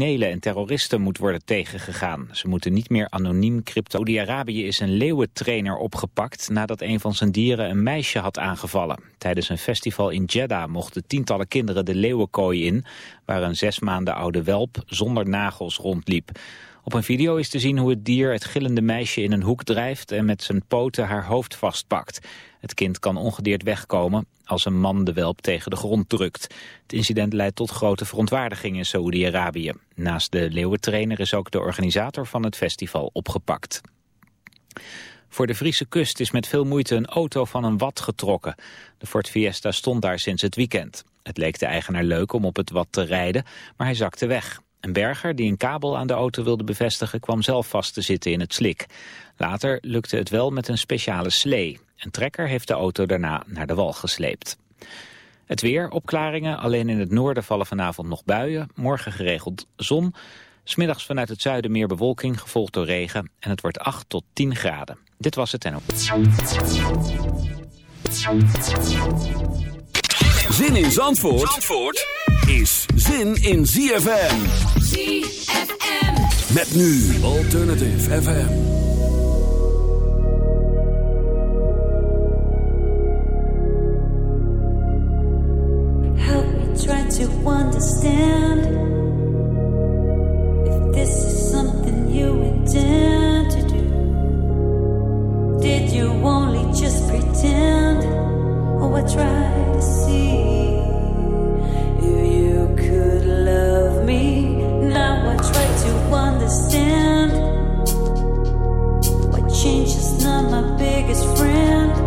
criminelen en terroristen moet worden tegengegaan. Ze moeten niet meer anoniem crypto. Saudi-Arabië is een leeuwentrainer opgepakt nadat een van zijn dieren een meisje had aangevallen. Tijdens een festival in Jeddah mochten tientallen kinderen de leeuwenkooi in, waar een zes maanden oude welp zonder nagels rondliep. Op een video is te zien hoe het dier het gillende meisje in een hoek drijft en met zijn poten haar hoofd vastpakt. Het kind kan ongedeerd wegkomen als een man de welp tegen de grond drukt. Het incident leidt tot grote verontwaardiging in Saoedi-Arabië. Naast de leeuwentrainer is ook de organisator van het festival opgepakt. Voor de Friese kust is met veel moeite een auto van een wad getrokken. De Ford Fiesta stond daar sinds het weekend. Het leek de eigenaar leuk om op het wad te rijden, maar hij zakte weg. Een berger die een kabel aan de auto wilde bevestigen kwam zelf vast te zitten in het slik. Later lukte het wel met een speciale slee. Een trekker heeft de auto daarna naar de wal gesleept. Het weer, opklaringen, alleen in het noorden vallen vanavond nog buien. Morgen geregeld zon. Smiddags vanuit het zuiden meer bewolking, gevolgd door regen. En het wordt 8 tot 10 graden. Dit was het en. Zin in Zandvoort, Zandvoort is zin in ZFM. ZFM. Met nu Alternative FM. Understand. If this is something you intend to do, did you only just pretend? Or what change is not my biggest friend.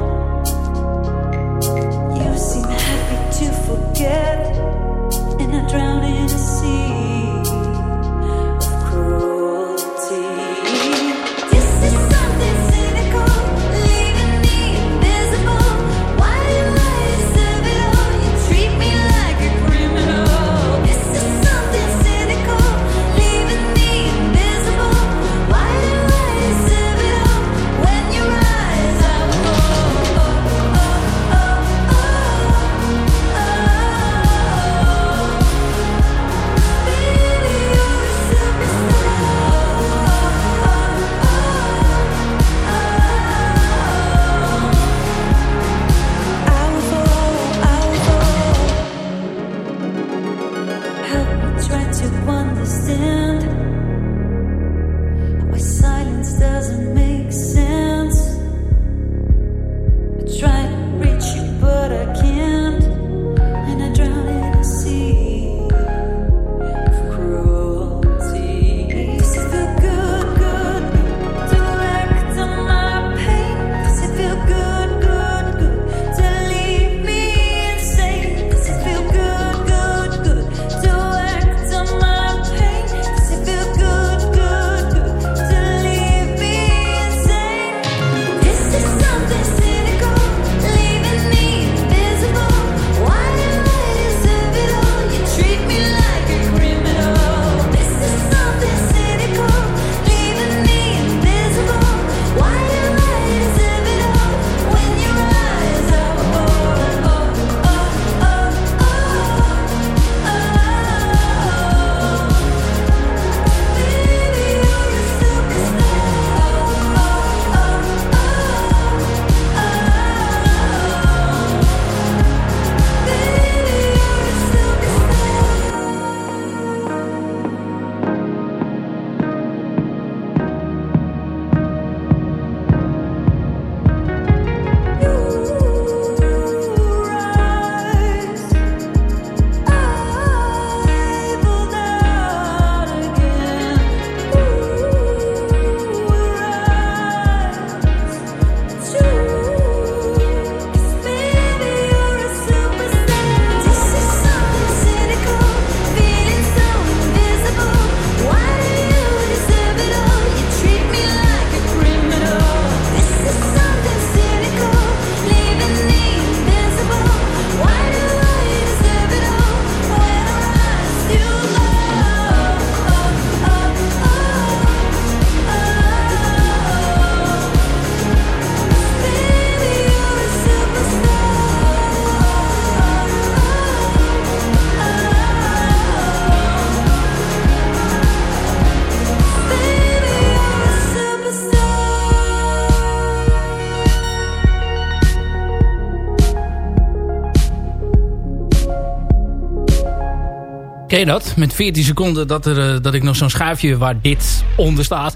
Ken je dat? Met 14 seconden dat, er, eh, dat ik nog zo'n schuifje waar dit onder staat...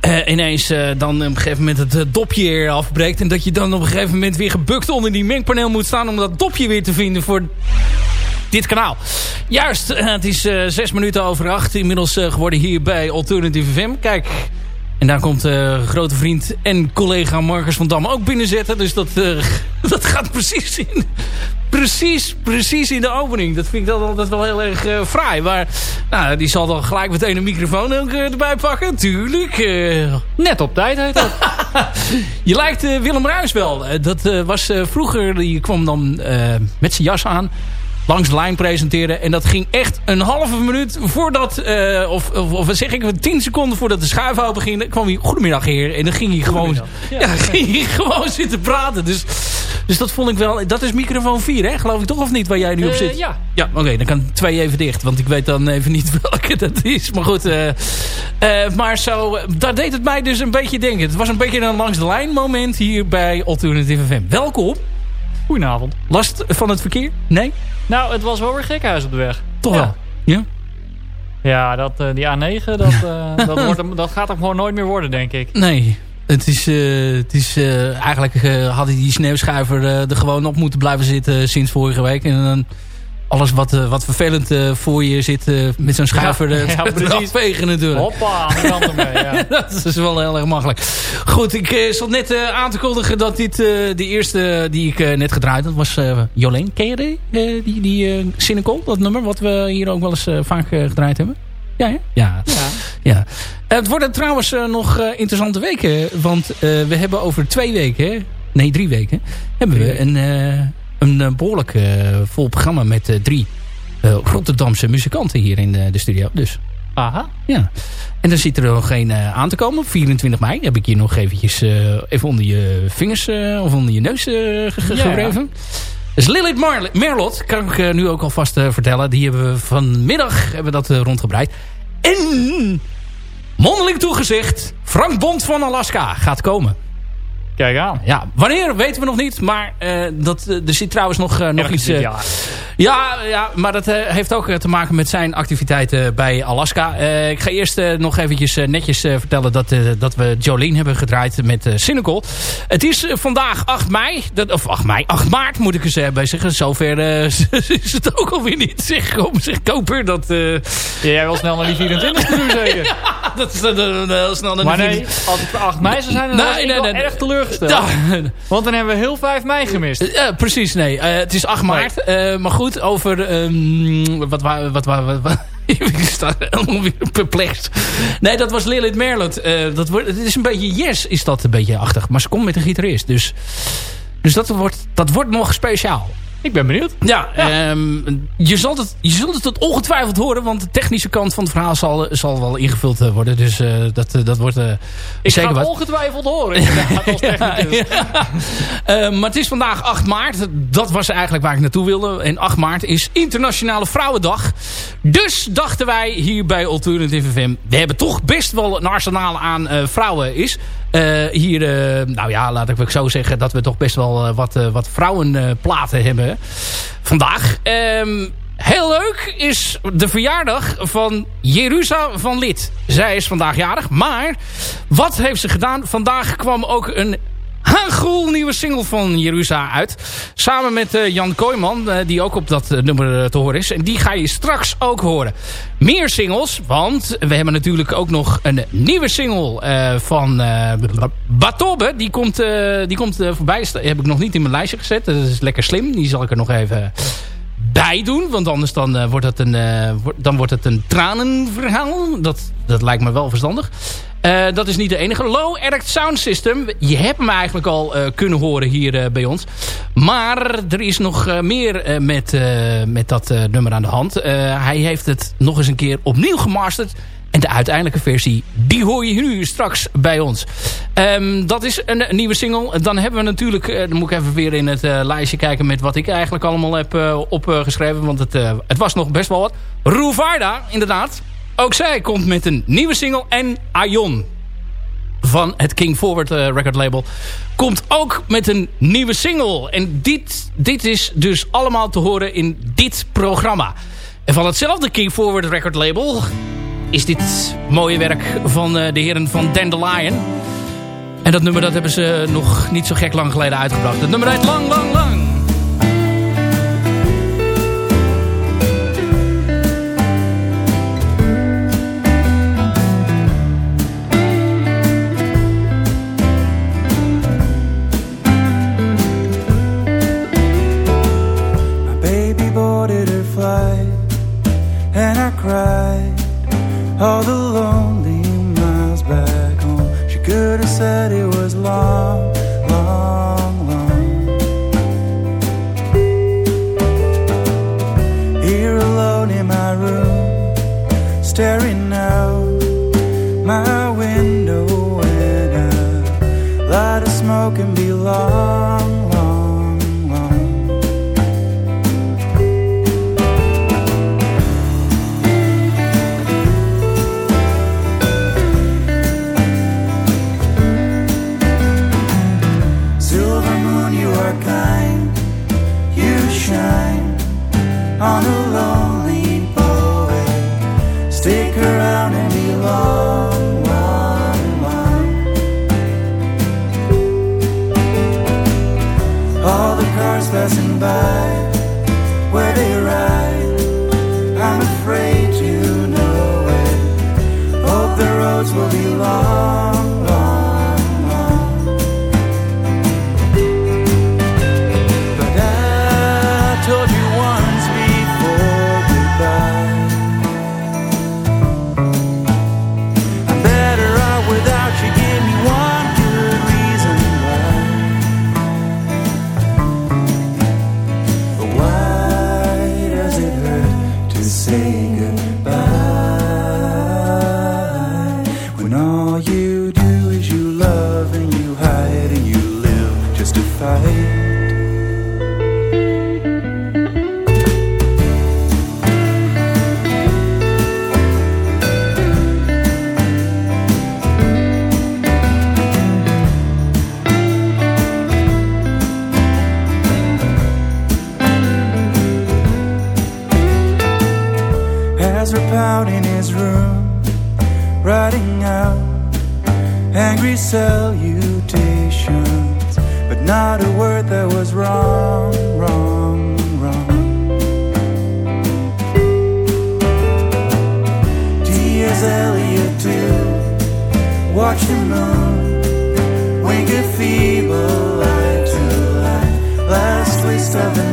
eh, ineens eh, dan op een gegeven moment het eh, dopje afbreekt... en dat je dan op een gegeven moment weer gebukt onder die mengpaneel moet staan... om dat dopje weer te vinden voor dit kanaal. Juist, het is zes minuten over acht. Inmiddels geworden hier bij Alternative FM. Kijk, en daar komt grote vriend en collega Marcus van Dam ook binnenzetten. Dus dat, dat gaat precies in, precies, precies in de opening. Dat vind ik dan altijd wel heel erg eh, fraai. Maar nou, die zal dan gelijk meteen een microfoon ook, eh, erbij pakken. Tuurlijk. eh, Net op tijd heet dat. je lijkt Willem Ruijs wel. Dat was vroeger, die kwam dan met zijn jas aan. Langs de lijn presenteren. En dat ging echt een halve minuut voordat... of, of, of zeg ik, tien seconden voordat de schuif open ging. kwam hij, goedemiddag heer. En dan ging hij gewoon, ja. dan ging hij gewoon zitten praten. Dus, dus dat vond ik wel... Dat is microfoon 4 hè? Geloof ik toch of niet? Waar jij nu op Eh, zit? ja. Ja, oké, dan kan twee even dicht. Want ik weet dan even niet welke dat is. Maar goed, eh, eh, maar zo, daar deed het mij dus een beetje denken. Het was een beetje een langs de lijn moment hier bij Alternative FM. Welkom. Goedenavond. Last van het verkeer? Nee? Nou, het was wel weer gekhuis op de weg. Toch Ja. wel? Ja? Ja, dat, eh, die A9, dat, eh, dat, wordt, hem- dat gaat hem gewoon nooit meer worden, denk ik. Nee. Het is, eh, het is eh, eigenlijk uh, had hij die sneeuwschuiver er gewoon op moeten blijven zitten sinds vorige week. En dan alles wat, wat vervelend voor je zit met zo'n schuiver ja, ja, eraf vegen natuurlijk. Hoppa, aan de kant ermee, ja. dat is wel heel erg makkelijk. Goed, ik zat net aan te kondigen dat dit de eerste die ik net gedraaid had was Jolene. Ken je die? die die Cynical, dat nummer wat we hier ook wel eens vaak gedraaid hebben? Ja, ja. ja. ja. Het worden trouwens nog interessante weken. Want we hebben over twee weken, nee drie weken, hebben we een, een behoorlijk vol programma met drie Rotterdamse muzikanten hier in de, de studio. Dus Aha. ja. En dan zit er nog geen uh, aan te komen. 24 mei heb ik hier nog eventjes uh, even onder je vingers uh, of onder je neus ge ja. Dus Lilith Merlot, kan ik nu ook alvast vertellen. Die hebben we vanmiddag hebben dat rondgebreid. En mondeling toegezegd, Frank Bond van Alaska gaat komen. Kijk aan. Ja, wanneer weten we nog niet. Maar uh, dat, uh, er zit trouwens nog, uh, nog iets... ja. ja, ja, maar dat heeft ook te maken met zijn activiteiten bij Alaska. ik ga eerst nog eventjes netjes vertellen dat, dat we Jolene hebben gedraaid met Cynical. Het is vandaag 8 mei. Dat, of 8 mei, 8 maart moet ik eens bij zeggen. Zover is het ook alweer niet. Zeg, kom, zeg koper. Dat, ja, jij wil snel naar die 24 uur zeker? ja, dat is heel snel naar maar die nee, als het 8 mei zou zijn, dan nee, nee, nee, erg teleurgesteld. Ja. Want dan hebben we heel 5 mei gemist. Ja, precies, nee. Uh, het is 8 maart. Uh, maar goed, over... Um, wat. Wat, wat, wat, wat, ik sta helemaal weer perplex. Nee, dat was Lilith Merlot. Uh, dat wordt, het is een beetje yes, is dat een beetje achtig. Maar ze komt met een gitarist. Dus, dus dat, wordt, dat wordt nog speciaal. Ik ben benieuwd. Ja, ja. Um, je, zult het, je zult het ongetwijfeld horen. Want de technische kant van het verhaal zal, zal wel ingevuld worden. Dus uh, dat, dat wordt uh, Ik zeker ga wat. ongetwijfeld horen. Ja, ja. uh, maar het is vandaag 8 maart. Dat was eigenlijk waar ik naartoe wilde. En 8 maart is Internationale Vrouwendag. Dus dachten wij hier bij Alternative FM... We hebben toch best wel een arsenaal aan vrouwen is. Uh, hier, uh, nou ja, laat ik zo zeggen... dat we toch best wel uh, wat, wat vrouwenplaten hebben vandaag. Um, heel leuk is de verjaardag van Jerusa van Lid. Zij is vandaag jarig, maar wat heeft ze gedaan? Vandaag kwam ook een haangroel nieuwe single van Jerusa uit. Samen met uh, Jan Kooijman, uh, die ook op dat uh, nummer te horen is. En die ga je straks ook horen. Meer singles, want we hebben natuurlijk ook nog een nieuwe single van Batobbe. Die komt, die komt voorbij. Dat heb ik nog niet in mijn lijstje gezet. Dat is lekker slim. Die zal ik er nog even bij doen. Want anders dan, wordt, het een, dan wordt het een tranenverhaal. Dat, dat lijkt me wel verstandig. Uh, dat is niet de enige. Low Erect Sound System. Je hebt hem eigenlijk al kunnen horen hier bij ons. Maar er is nog meer met, met dat nummer aan de hand. hij heeft het nog eens een keer opnieuw gemasterd. En de uiteindelijke versie, die hoor je nu straks bij ons. Um, dat is een, nieuwe single. Dan hebben we natuurlijk, dan moet ik even weer in het lijstje kijken... met wat ik eigenlijk allemaal heb opgeschreven. Want het, het was nog best wel wat. Ruvarda, inderdaad. Ook zij komt met een nieuwe single en Aion van het King Forward eh, record label... komt ook met een nieuwe single. En dit, dit is dus allemaal te horen in dit programma. En van hetzelfde King Forward record label... is dit mooie werk van eh, de heren van Dandelion. En dat nummer dat hebben ze nog niet zo gek lang geleden uitgebracht. Het nummer heet Lang Lang Lang. and I cried all the lonely miles back home. She could have said it was long, long, long. Here alone in my room, staring out my window, and a lot of smoke and be lost. seven.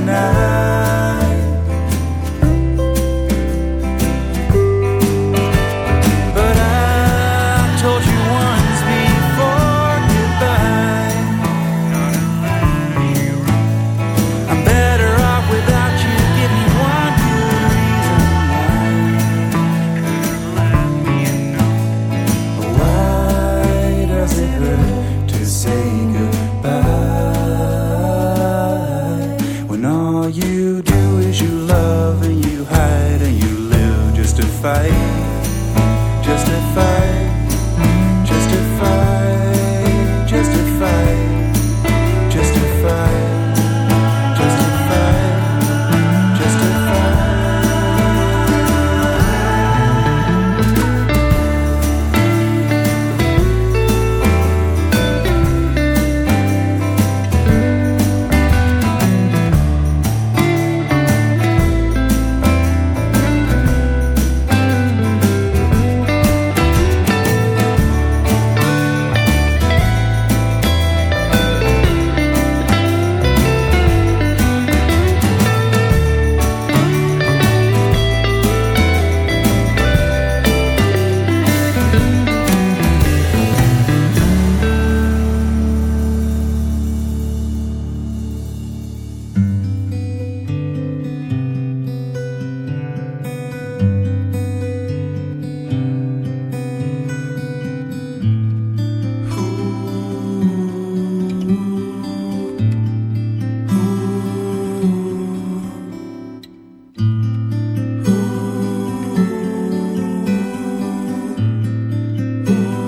Ooh.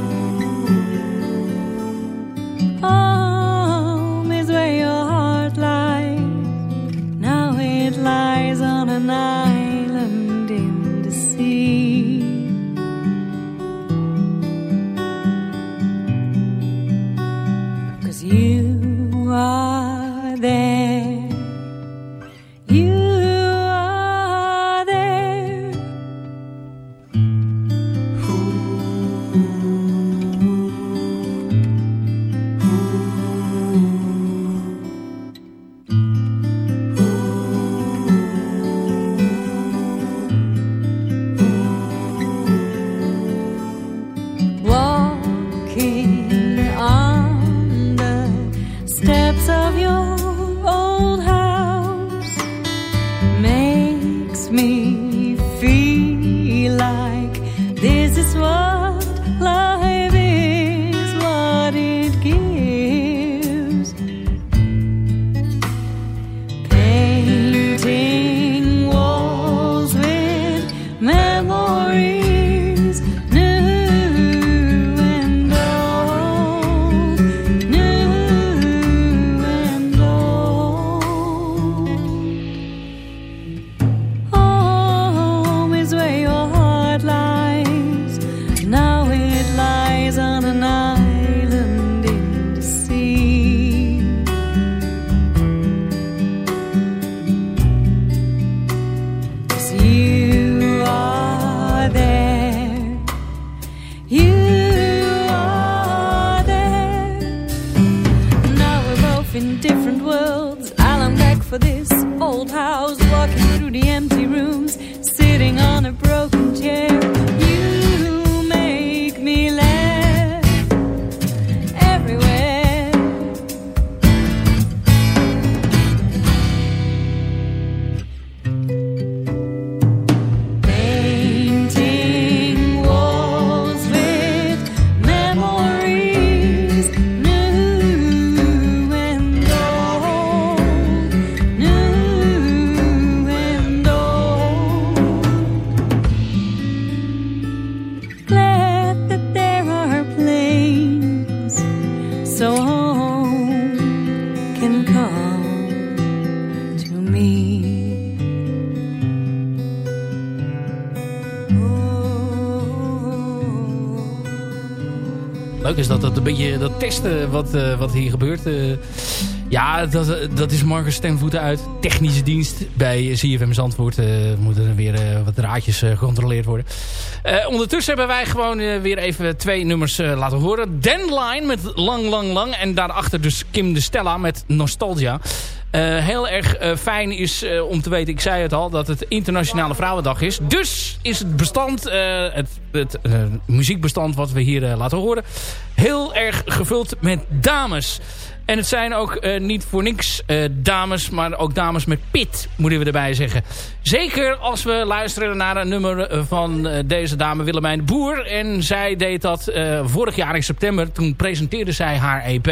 different worlds. I'm back for this old house, walking through the empty rooms, sitting on a wat, uh, wat hier gebeurt. Uh, ja, dat, dat is Marcus Stemvoeten uit. Technische dienst bij CFM Zandvoort. Uh, moeten er weer wat draadjes gecontroleerd worden. ondertussen hebben wij gewoon weer even twee nummers laten horen. Line met Lang Lang Lang. En daarachter dus Kim de Stella met Nostalgia. Uh, heel erg uh, fijn is uh, om te weten, ik zei het al, dat het Internationale Vrouwendag is. Dus is het bestand, het, het muziekbestand wat we hier laten horen, heel erg gevuld met dames. En het zijn ook uh, niet voor niks uh, dames, maar ook dames met pit, moeten we erbij zeggen. Zeker als we luisteren naar een nummer eh, van deze dame Willemijn Boer. En zij deed dat vorig jaar in september. Toen presenteerde zij haar EP.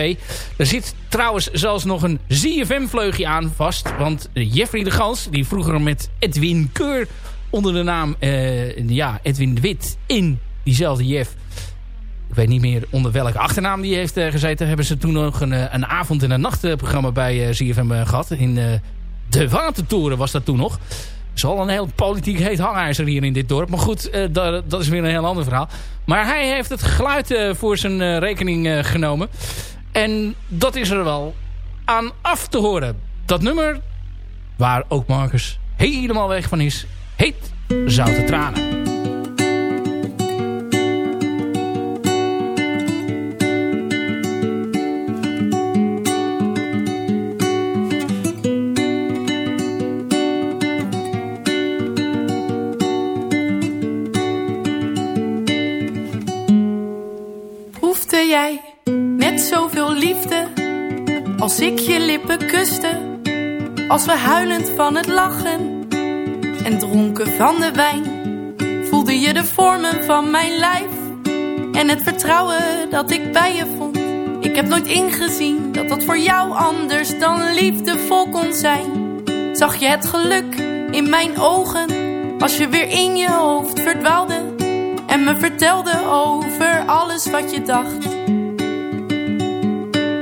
Er zit trouwens zelfs nog een ZFM-vleugje aan vast. Want Jeffrey de Gans, die vroeger met Edwin Keur onder de naam ja, Edwin de Wit in diezelfde Jeff ik weet niet meer onder welke achternaam die heeft uh, gezeten. Hebben ze toen nog een, een avond- en een nachtprogramma bij eh, ZFM uh, gehad. In de Watertoren was dat toen nog. Is al een heel politiek heet hangijzer hier in dit dorp. Maar goed, dat, dat, is weer een heel ander verhaal. Maar hij heeft het geluid voor zijn rekening genomen. En dat is er wel aan af te horen. Dat nummer, waar ook Marcus helemaal weg van is, heet Zoute Tranen. Jij met zoveel liefde als ik je lippen kuste. Als we huilend van het lachen en dronken van de wijn, voelde je de vormen van mijn lijf en het vertrouwen dat ik bij je vond. Ik heb nooit ingezien dat dat voor jou anders dan liefdevol kon zijn. Zag je het geluk in mijn ogen als je weer in je hoofd verdwaalde en me vertelde over alles wat je dacht.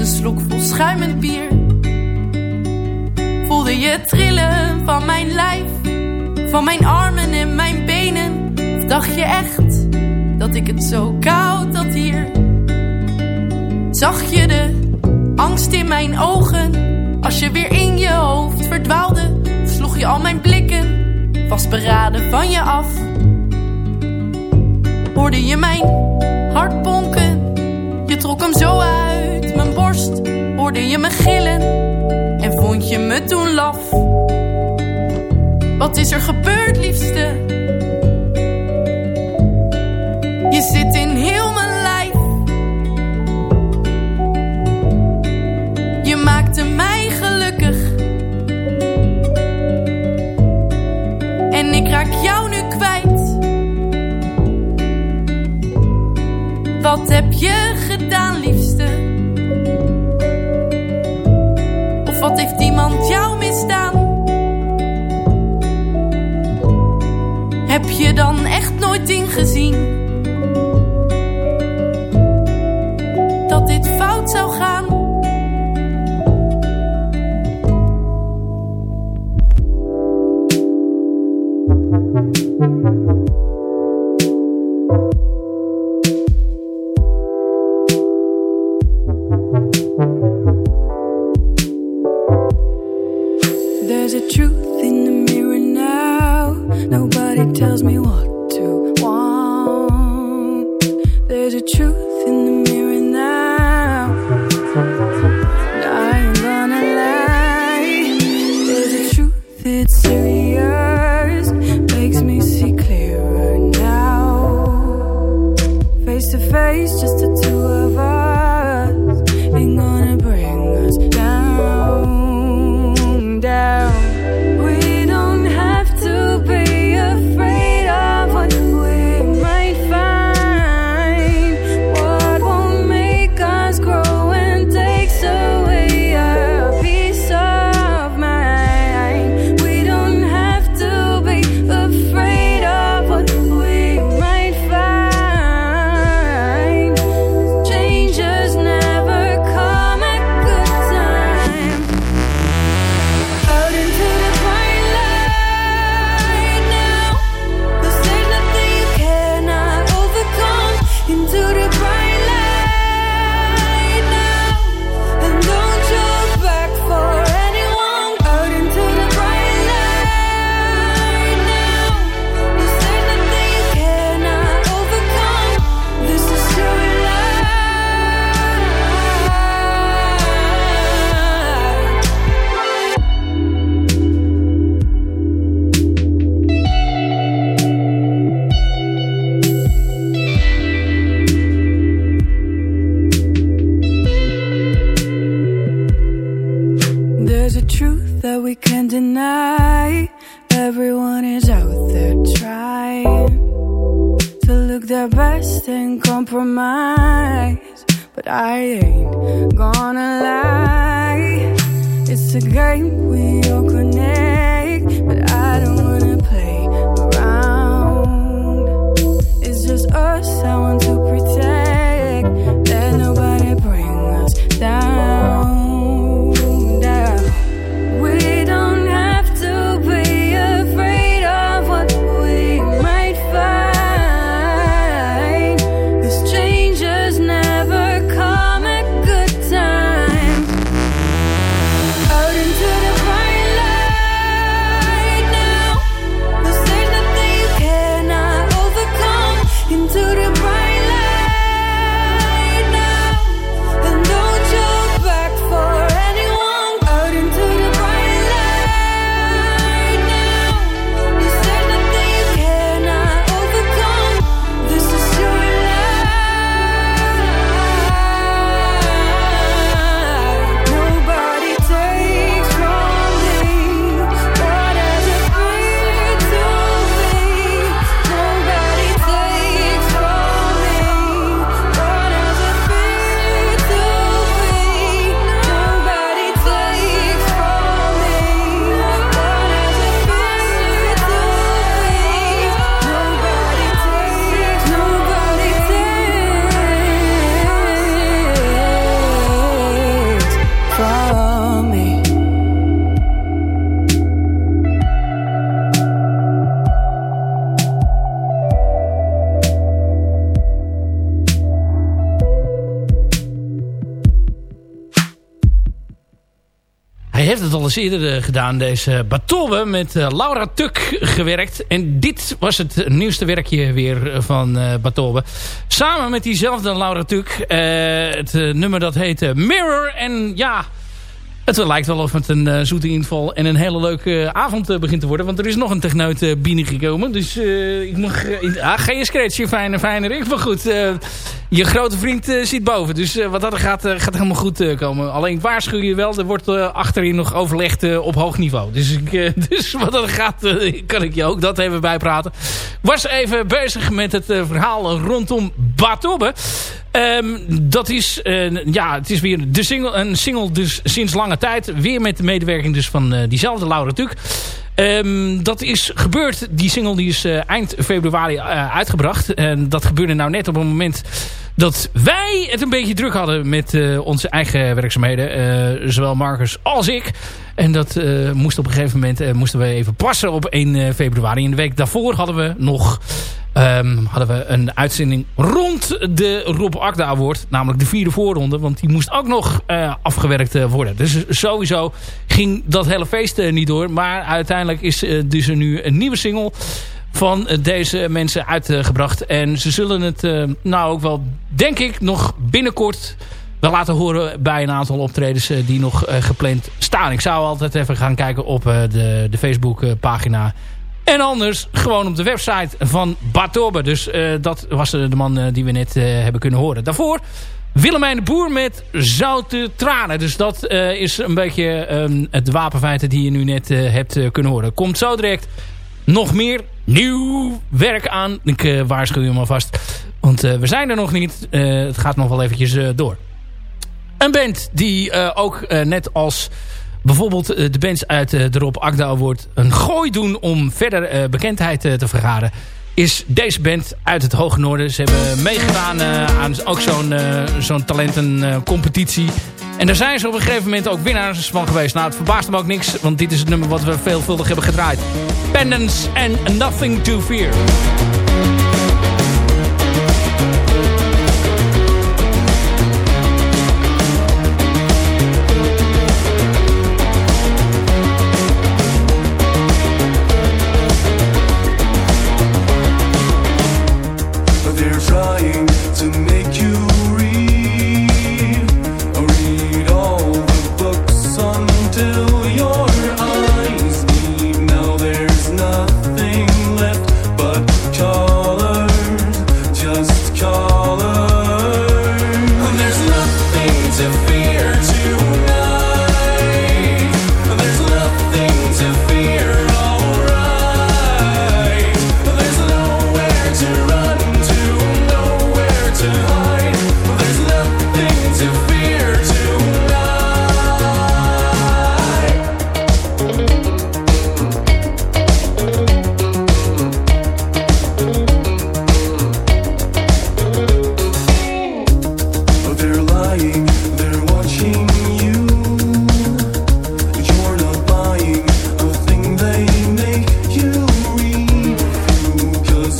een slok vol schuimend bier? Voelde je trillen van mijn lijf, van mijn armen en mijn benen? Of dacht je echt dat ik het zo koud had hier? Zag je de angst in mijn ogen als je weer in je hoofd verdwaalde? Of sloeg je al mijn blikken vastberaden van je af? Hoorde je mijn hart bonken? Je trok hem zo uit. Hoorde je me gillen? En vond je me toen laf? Wat is er gebeurd, liefste? Je zit in heel mijn lijf. Je maakte mij gelukkig. En ik raak jou nu kwijt. Wat heb je iemand jou misdaan? Heb je dan echt nooit ingezien? There's a truth that we can't deny. Everyone is out there trying to look their best and compromise. But I ain't gonna lie. It's a game we all connect, but I don't wanna play around. It's just us I want to protect. Heeft het al eens eerder gedaan, deze Batobe, met Laura Tuk gewerkt. En dit was het nieuwste werkje weer van uh. Samen met diezelfde Laura Tuk. het nummer dat heet Mirror. En ja... Het lijkt wel of het een uh, zoete inval en een hele leuke uh, avond uh, begint te worden. Want er is nog een techneut binnengekomen. Dus ik mag... ah, geen scratchje, fijne, fijne Rick. Maar goed, je grote vriend zit boven. Dus wat dat gaat, gaat helemaal goed komen. Alleen waarschuw je wel, er wordt achterin nog overlegd op hoog niveau. Dus, ik, dus wat dat gaat, kan ik je ook dat even bijpraten. Was even bezig met het verhaal rondom Batobbe. Um, dat is, uh, ja, het is weer de single, een single dus sinds lange tijd. Weer met de medewerking dus van uh, diezelfde Laura Tuk. Um, dat is gebeurd. Die single die is uh, eind februari uitgebracht. En dat gebeurde nou net op een moment dat wij het een beetje druk hadden met onze eigen werkzaamheden. zowel Marcus als ik. En dat moest op een gegeven moment moesten we even passen op 1 februari. In de week daarvoor hadden we nog Um, hadden we een uitzending rond de Rob Akda Award. Namelijk de vierde voorronde. Want die moest ook nog afgewerkt worden. Dus sowieso ging dat hele feest niet door. Maar uiteindelijk is dus er nu een nieuwe single van deze mensen uitgebracht. En ze zullen het nou ook wel, denk ik, nog binnenkort wel laten horen bij een aantal optredens die nog gepland staan. Ik zou altijd even gaan kijken op de, de Facebook pagina en anders gewoon op de website van Batorbe. Dus dat was de man die we net hebben kunnen horen. Daarvoor Willemijn de Boer met Zoute Tranen. Dus dat is een beetje um, het wapenfeiten die je nu net hebt kunnen horen. Komt zo direct nog meer nieuw werk aan. Ik waarschuw je maar vast. Want we zijn er nog niet. het gaat nog wel eventjes door. Een band die ook net als bijvoorbeeld eh, de bands uit eh, de Rob Agda Award een gooi doen om verder eh, bekendheid te vergaren is deze band uit het Hoge Noorden. Ze hebben meegedaan aan ook zo'n zo'n talentencompetitie. en daar zijn ze op een gegeven moment ook winnaars van geweest. Nou, het verbaast me ook niks, want dit is het nummer wat we veelvuldig hebben gedraaid. Pendants and Nothing to Fear.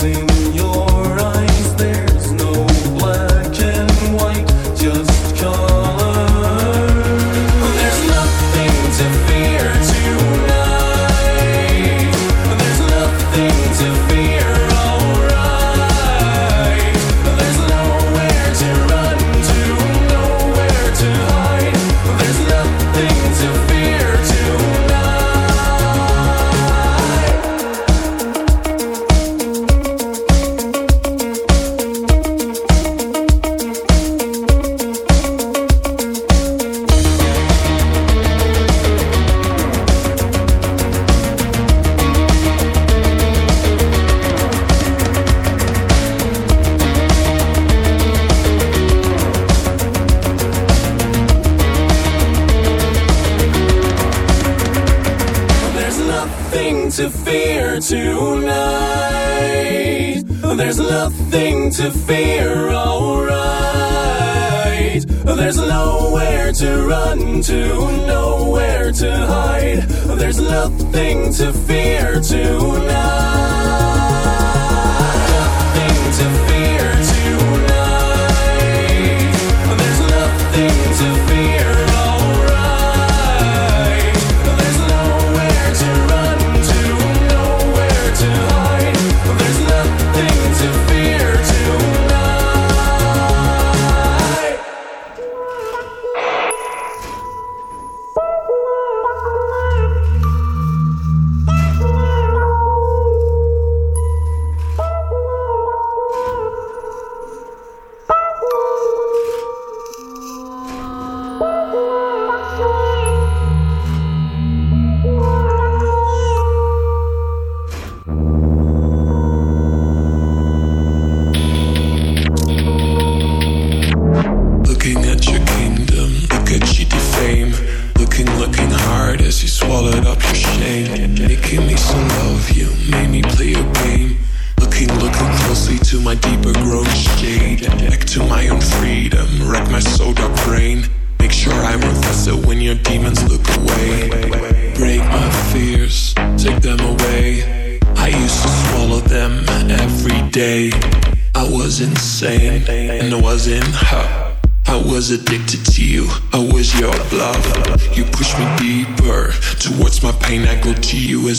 something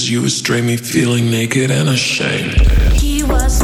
you as you me, feeling naked and ashamed. He was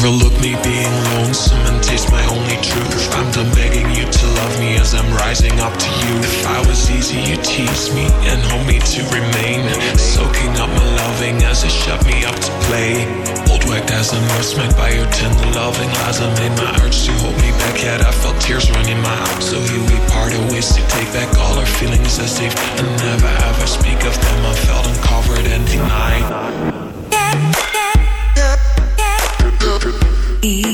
Overlook me being lonesome and taste my only truth. I'm done begging you to love me as I'm rising up to you. If I was easy, you tease me and hold me to remain. Soaking up my loving as it shut me up to play. Old whacked as nurse, met by your tender loving lies. I made my urge to hold me back, yet I felt tears running my eyes. So here we parted ways to take back all our feelings as if I never ever speak of them. I felt uncovered and denied. eat.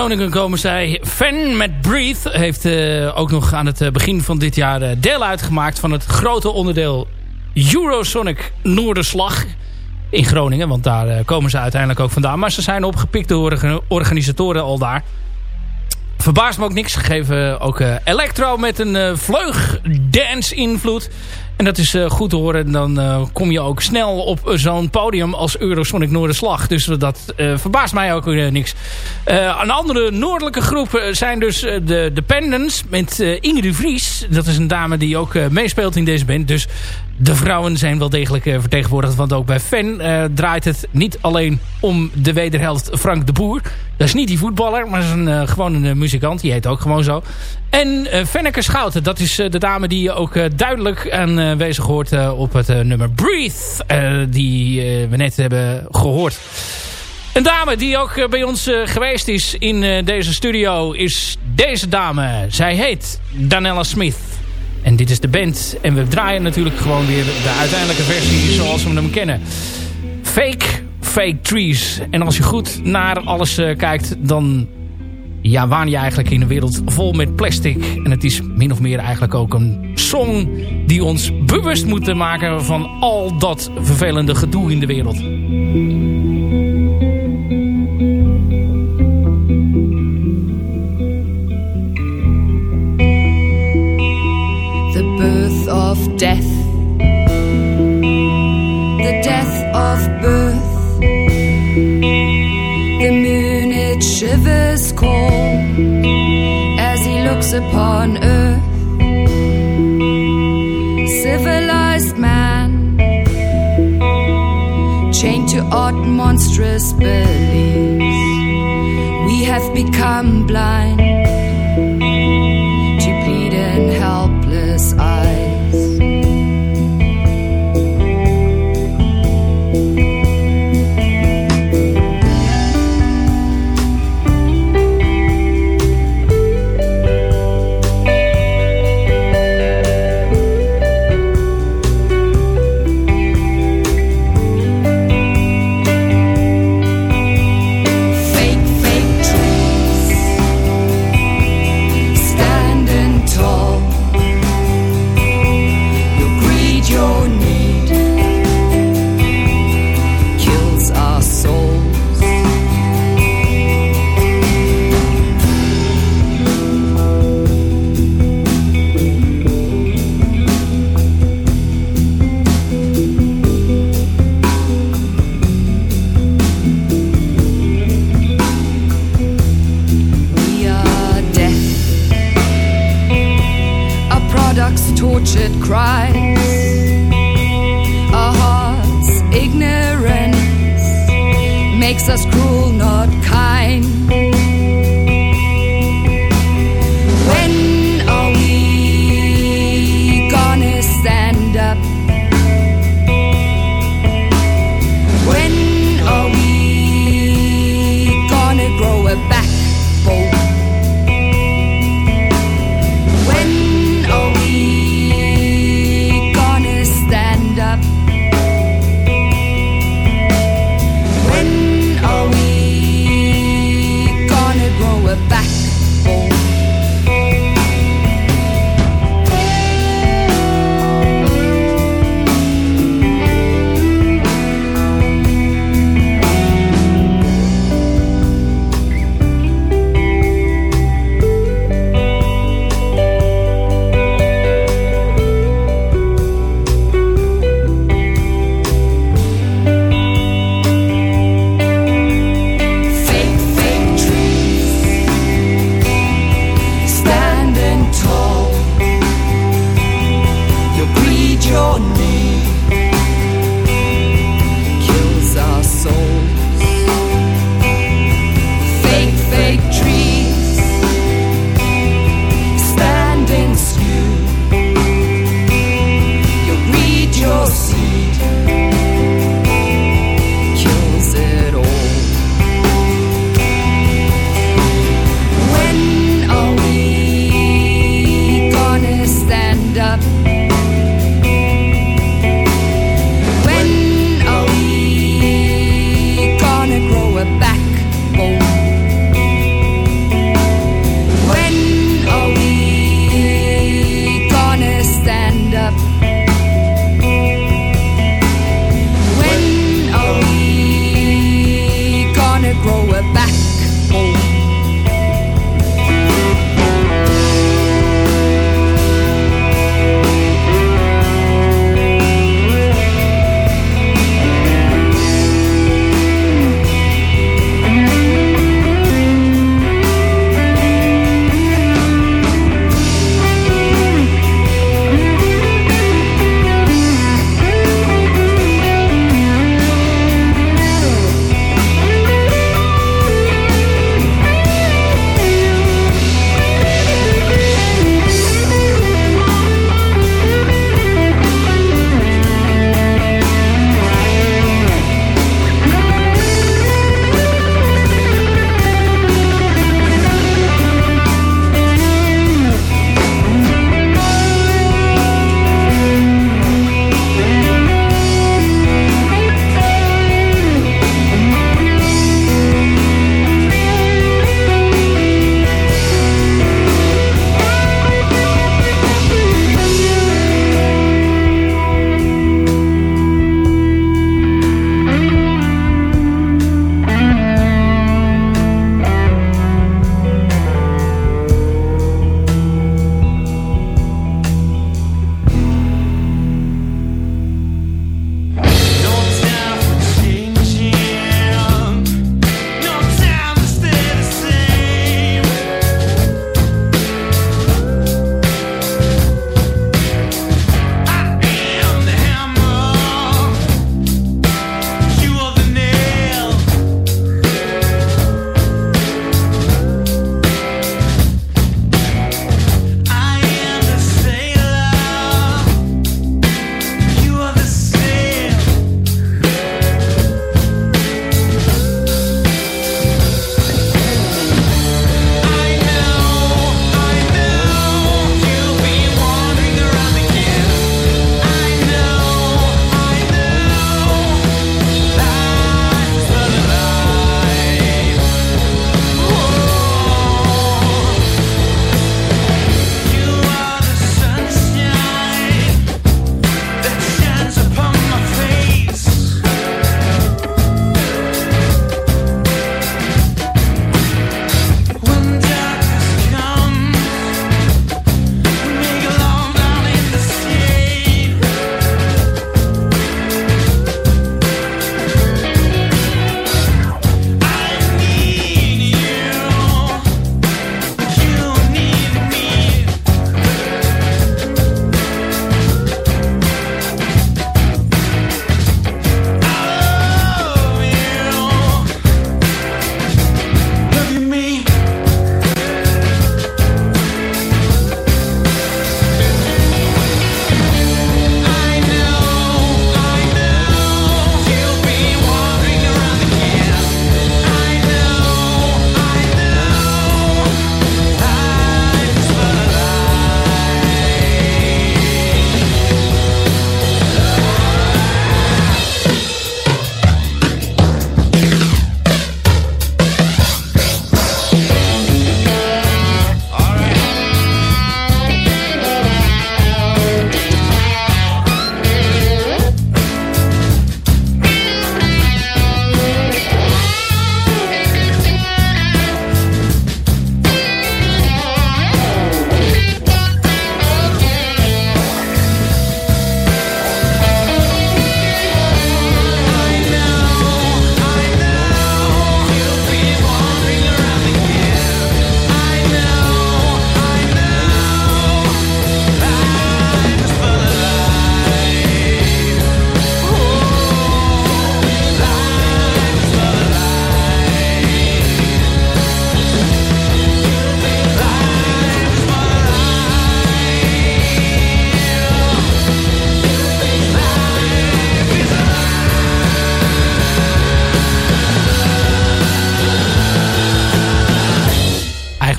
Groningen komen zij. Fan met Breathe heeft eh, ook nog aan het eh, begin van dit jaar eh, deel uitgemaakt van het grote onderdeel Eurosonic Noorderslag in Groningen. Want daar komen ze uiteindelijk ook vandaan. Maar ze zijn opgepikt door orga- organisatoren al daar. Verbaast me ook niks. Ze geven ook electro met een vleug dance invloed. En dat is eh, goed te horen. Dan eh, kom je ook snel op zo'n podium als Eurosonic Noorderslag. Dus dat eh, verbaast mij ook niks. Een andere noordelijke groep zijn dus de Dependents met Ingrid Vries. Dat is een dame die ook meespeelt in deze band. Dus de vrouwen zijn wel degelijk vertegenwoordigd. Want ook bij Fan draait het niet alleen om de wederhelft Frank de Boer. Dat is niet die voetballer, maar is een, eh, gewoon een muzikant. Die heet ook gewoon zo. En eh Fenneke Schouten, dat is eh, de dame die je ook eh, duidelijk aanwezig hoort op het nummer Breathe. die we net hebben gehoord. Een dame die ook bij ons geweest is in deze studio is deze dame. Zij heet Danella Smith. En dit is de band. En we draaien natuurlijk gewoon weer de uiteindelijke versie zoals we hem kennen. Fake, fake trees. En als je goed naar alles kijkt, dan ja, waan je eigenlijk in een wereld vol met plastic. En het is min of meer eigenlijk ook een song die ons bewust moet maken van al dat vervelende gedoe in de wereld. death, the death of. It shivers cold as he looks upon earth. Civilized man, chained to odd monstrous beliefs. We have become blind to pleading helpless eyes.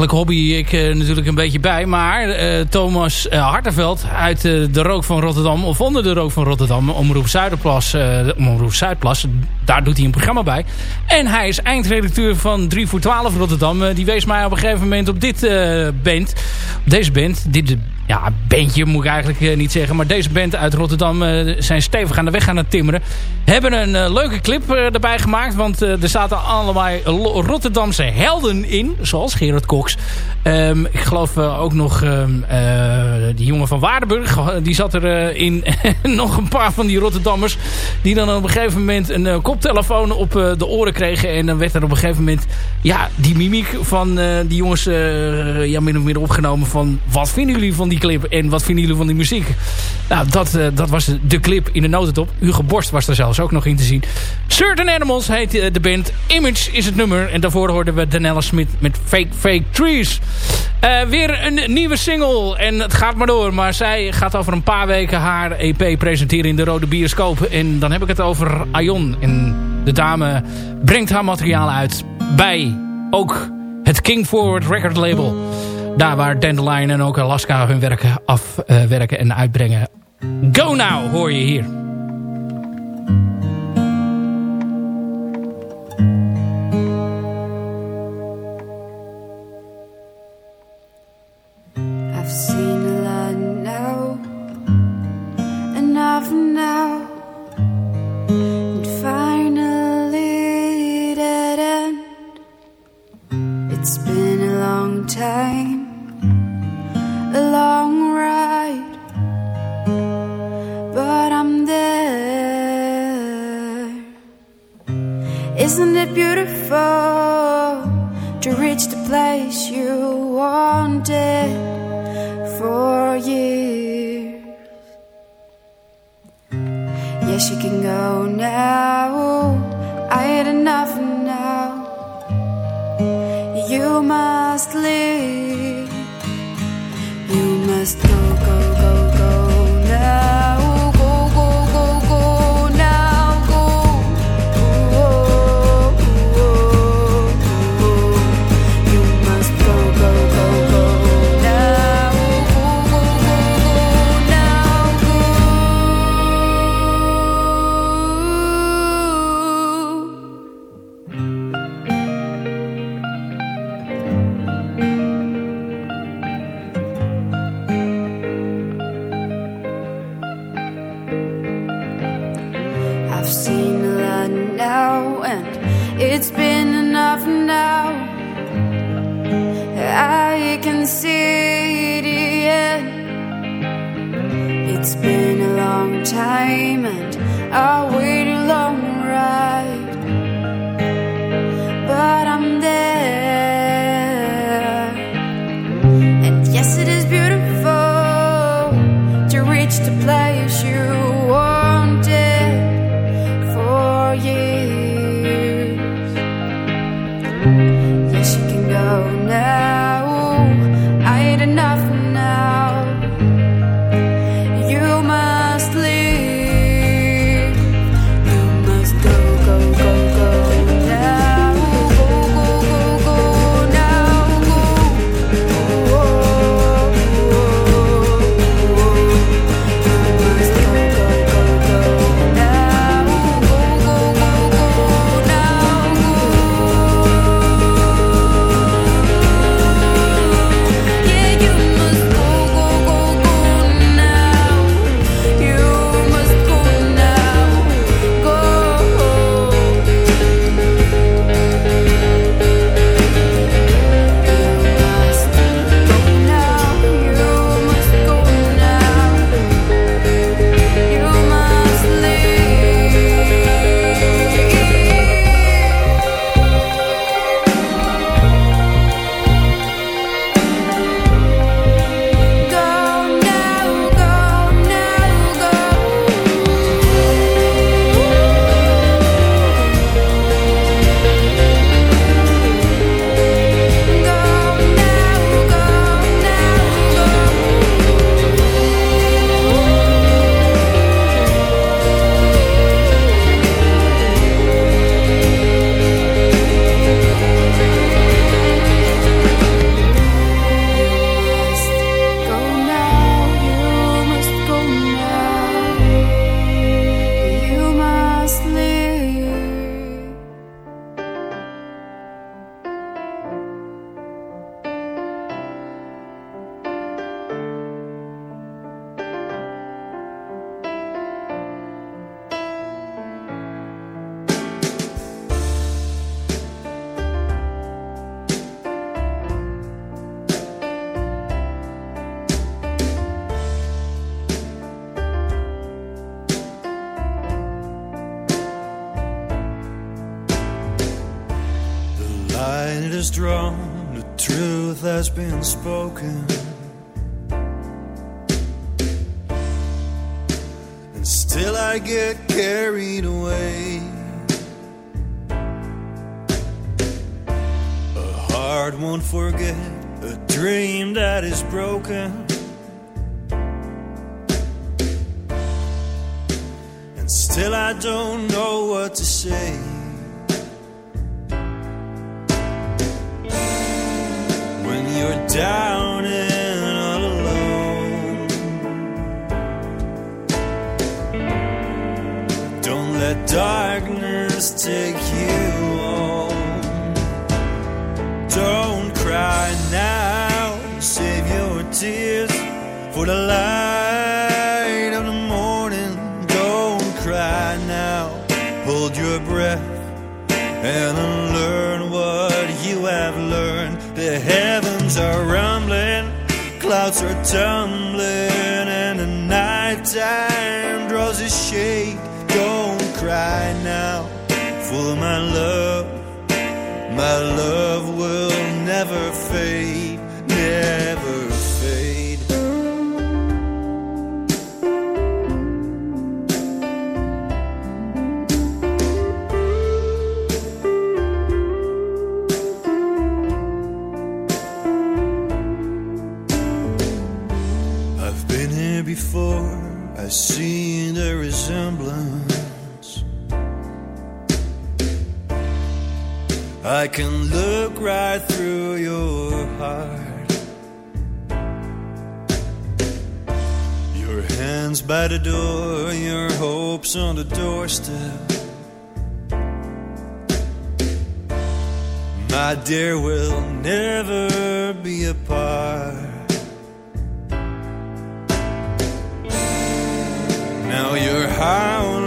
Hobby ik natuurlijk een beetje bij. Maar Thomas Hartenveld uit de Rook van Rotterdam... of onder de Rook van Rotterdam, Omroep Zuiderplas... Omroep Zuidplas, daar doet hij een programma bij. En hij is eindredacteur van 3 voor 12 Rotterdam. die wees mij op een gegeven moment op dit band. Deze band, dit ja, bandje moet ik eigenlijk eh, niet zeggen. Maar deze band uit Rotterdam uh, zijn stevig aan de weg aan het timmeren. Hebben een uh, leuke clip erbij gemaakt. Want er zaten allemaal Rotterdamse helden in. Zoals Gerard Cox. Um, ik geloof ook nog um, die jongen van Waardenburg. Die zat erin. in nog een paar van die Rotterdammers. Die dan op een gegeven moment een koptelefoon op de oren kregen. En dan werd er op een gegeven moment... Ja, die mimiek van die jongens ja, min of meer opgenomen. Van wat vinden jullie van die clip en wat vinden jullie van die muziek? Nou, dat, uh, dat was de clip in de notendop. Hugo Borst was er zelfs ook nog in te zien. Certain Animals heet uh, de band. Image is het nummer. En daarvoor hoorden we Danella Smith met Fake Fake Trees. Uh, weer een nieuwe single. En het gaat maar door. Maar zij gaat over een paar weken haar EP presenteren in de Rode Bioscoop. En dan heb ik het over Aion. En de dame brengt haar materiaal uit bij ook het King Forward Record Label. Daar waar Dandelion en ook Alaska hun werken afwerken en uitbrengen. Go Now hoor je hier. Isn't it beautiful to reach the place you wanted for years? Yes, you can go now. Strong, the truth has been spoken. And still I get carried away. A heart won't forget a dream that is broken. And still I don't know what to say. Down and all alone, don't let darkness take you home. Don't cry now, save your tears for the light of the morning. Don't cry now, hold your breath and unlearn what you have learned. The heavens are rumbling, clouds are tumbling, and the nighttime draws a shade. Don't cry now, for my love, my love will I can look right through your heart. Your hands by the door, your hopes on the doorstep. My dear, we'll never be apart. Now you're howling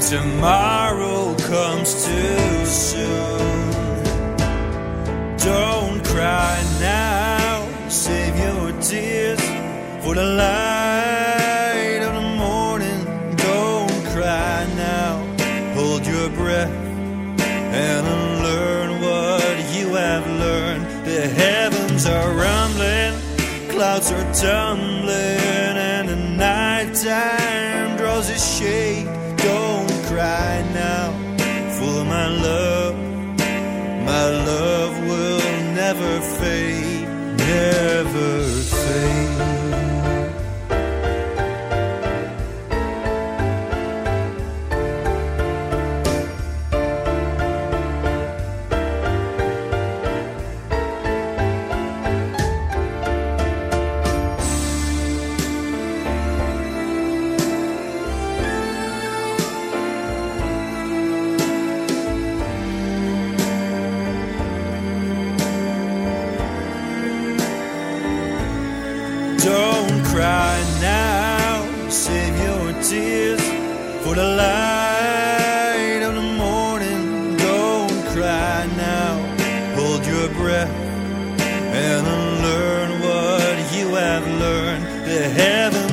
tomorrow comes too soon. Don't cry now, save your tears for the light of the morning. Don't cry now, hold your breath and unlearn what you have learned. The heavens are rumbling, clouds are tumbling, and the nighttime draws a shade. Cry now, for my love, my love will never fade, never fade.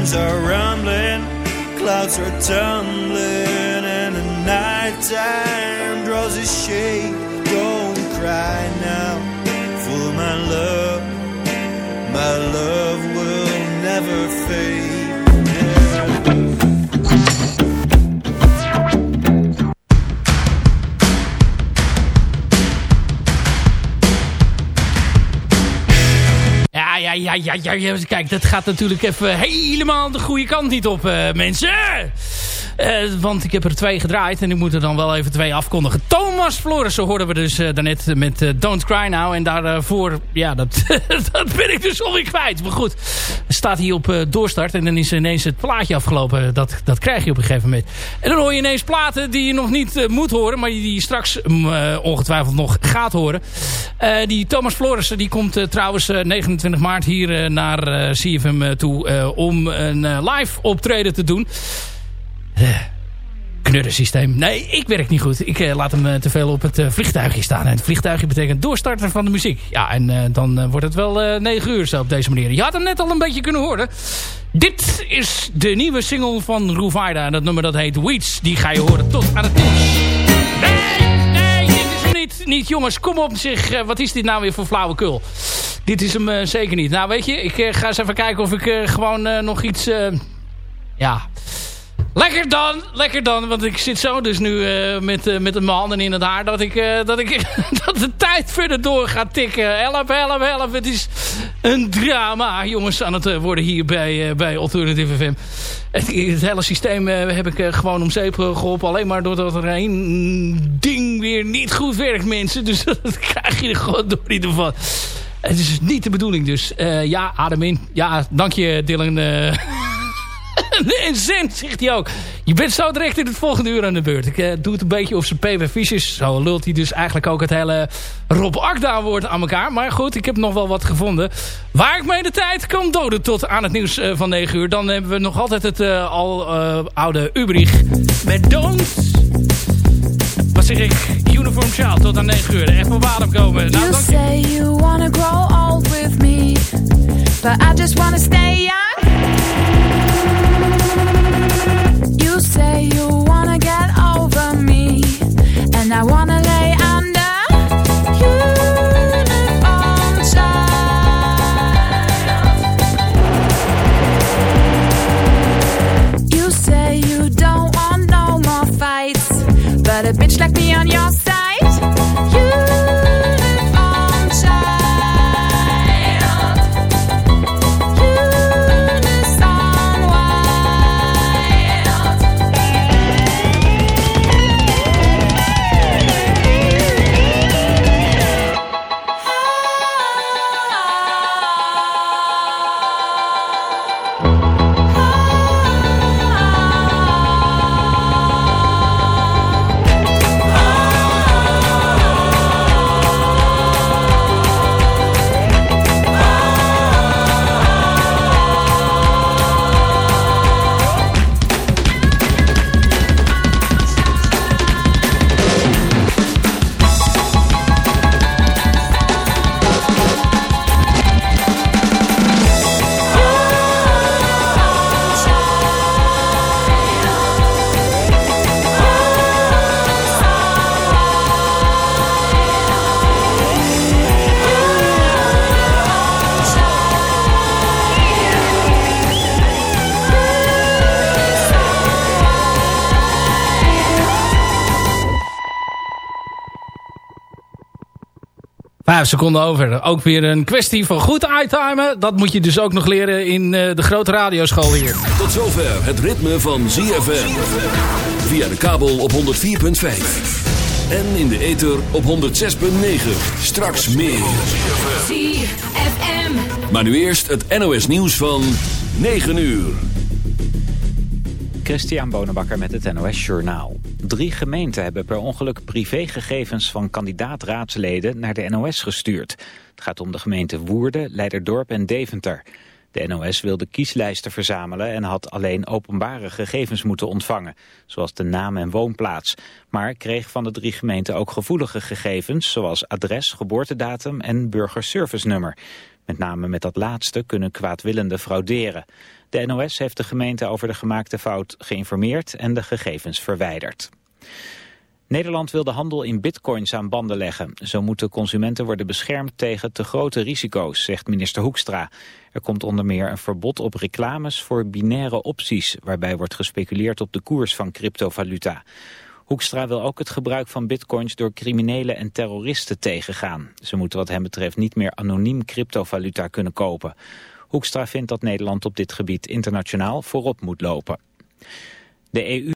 Heavens are rumbling, clouds are tumbling, and the nighttime draws a shade. Ja, ja, ja. Kijk, dat gaat natuurlijk even helemaal de goede kant niet op, eh, mensen. Eh, want ik heb er twee gedraaid en ik moet er dan wel even twee afkondigen. Thomas Florissen hoorden we dus eh, daarnet met eh, Don't Cry Now. En daarvoor, ja, dat, dat ben ik dus alweer kwijt. Maar goed, staat hier op doorstart en dan is ineens het plaatje afgelopen. Dat, dat krijg je op een gegeven moment. En dan hoor je ineens platen die je nog niet moet horen, maar die je straks mm, ongetwijfeld nog gaat horen. Die Thomas Florissen, die komt trouwens eh, 29 maart hier naar CFM toe om een live optreden te doen. Eh, knuddensysteem. Nee, ik werk niet goed. Ik laat hem te veel op het vliegtuigje staan. En het vliegtuigje betekent doorstarten van de muziek. Ja, en dan wordt het wel 9 uur zo op deze manier. Je had hem net al een beetje kunnen horen. Dit is de nieuwe single van Ruvaida. En dat nummer dat heet Weeds. Die ga je horen tot aan het nieuws. Nee, nee, dit is hem niet. Niet jongens, kom op zich. wat is dit nou weer voor flauwekul? Dit is hem zeker niet. Nou weet je, ik ga eens even kijken of ik gewoon nog iets... ja... Lekker dan, lekker dan. Want ik zit zo dus nu uh, met, uh, met mijn handen in het haar... dat, ik, uh, dat, ik, dat de tijd verder door gaat tikken. Help, help, help. Het is een drama, jongens, aan het worden hier bij, bij Alternative FM. Het, hele systeem heb ik gewoon om zeep geholpen. Alleen maar doordat er één ding weer niet goed werkt, mensen. Dus dat krijg je er gewoon door ieder geval. Het is niet de bedoeling, dus ja, adem in. Ja, dank je, Dylan... en zin, zegt hij ook. Je bent zo direct in het volgende uur aan de beurt. Ik uh, doe het een beetje of zijn is. Zo lult hij dus eigenlijk ook het hele Rob Akda woord aan elkaar. Maar goed, ik heb nog wel wat gevonden. Waar ik mee de tijd kan doden tot aan het nieuws uh, van 9 uur. Dan hebben we nog altijd het uh, al oude Ubrich. Met Don't... Wat zeg ik? Uniform Child tot aan 9 uur. Even op adem komen. Nou, you say you wanna grow old with me. But I just wanna stay young. And I wanna seconden over. Ook weer een kwestie van goed uittimen. Dat moet je dus ook nog leren in eh, de grote radioschool hier. Tot zover het ritme van ZFM. Via de kabel op 104.5. En in de ether op 106.9. Straks meer. ZFM. Maar nu eerst het NOS nieuws van 9 uur. Christian Bonenbakker met het NOS Journaal. Drie gemeenten hebben per ongeluk privégegevens van kandidaat-raadsleden naar de NOS gestuurd. Het gaat om de gemeenten Woerden, Leiderdorp en Deventer. De NOS wilde kieslijsten verzamelen en had alleen openbare gegevens moeten ontvangen, zoals de naam en woonplaats. Maar kreeg van de drie gemeenten ook gevoelige gegevens, zoals adres, geboortedatum en burgerservice-nummer. Met name met dat laatste kunnen kwaadwillenden frauderen. De NOS heeft de gemeente over de gemaakte fout geïnformeerd en de gegevens verwijderd. Nederland wil de handel in bitcoins aan banden leggen. Zo moeten consumenten worden beschermd tegen te grote risico's, zegt minister Hoekstra. Er komt onder meer een verbod op reclames voor binaire opties... waarbij wordt gespeculeerd op de koers van cryptovaluta. Hoekstra wil ook het gebruik van bitcoins door criminelen en terroristen tegengaan. Ze moeten wat hem betreft niet meer anoniem cryptovaluta kunnen kopen. Hoekstra vindt dat Nederland op dit gebied internationaal voorop moet lopen. De EU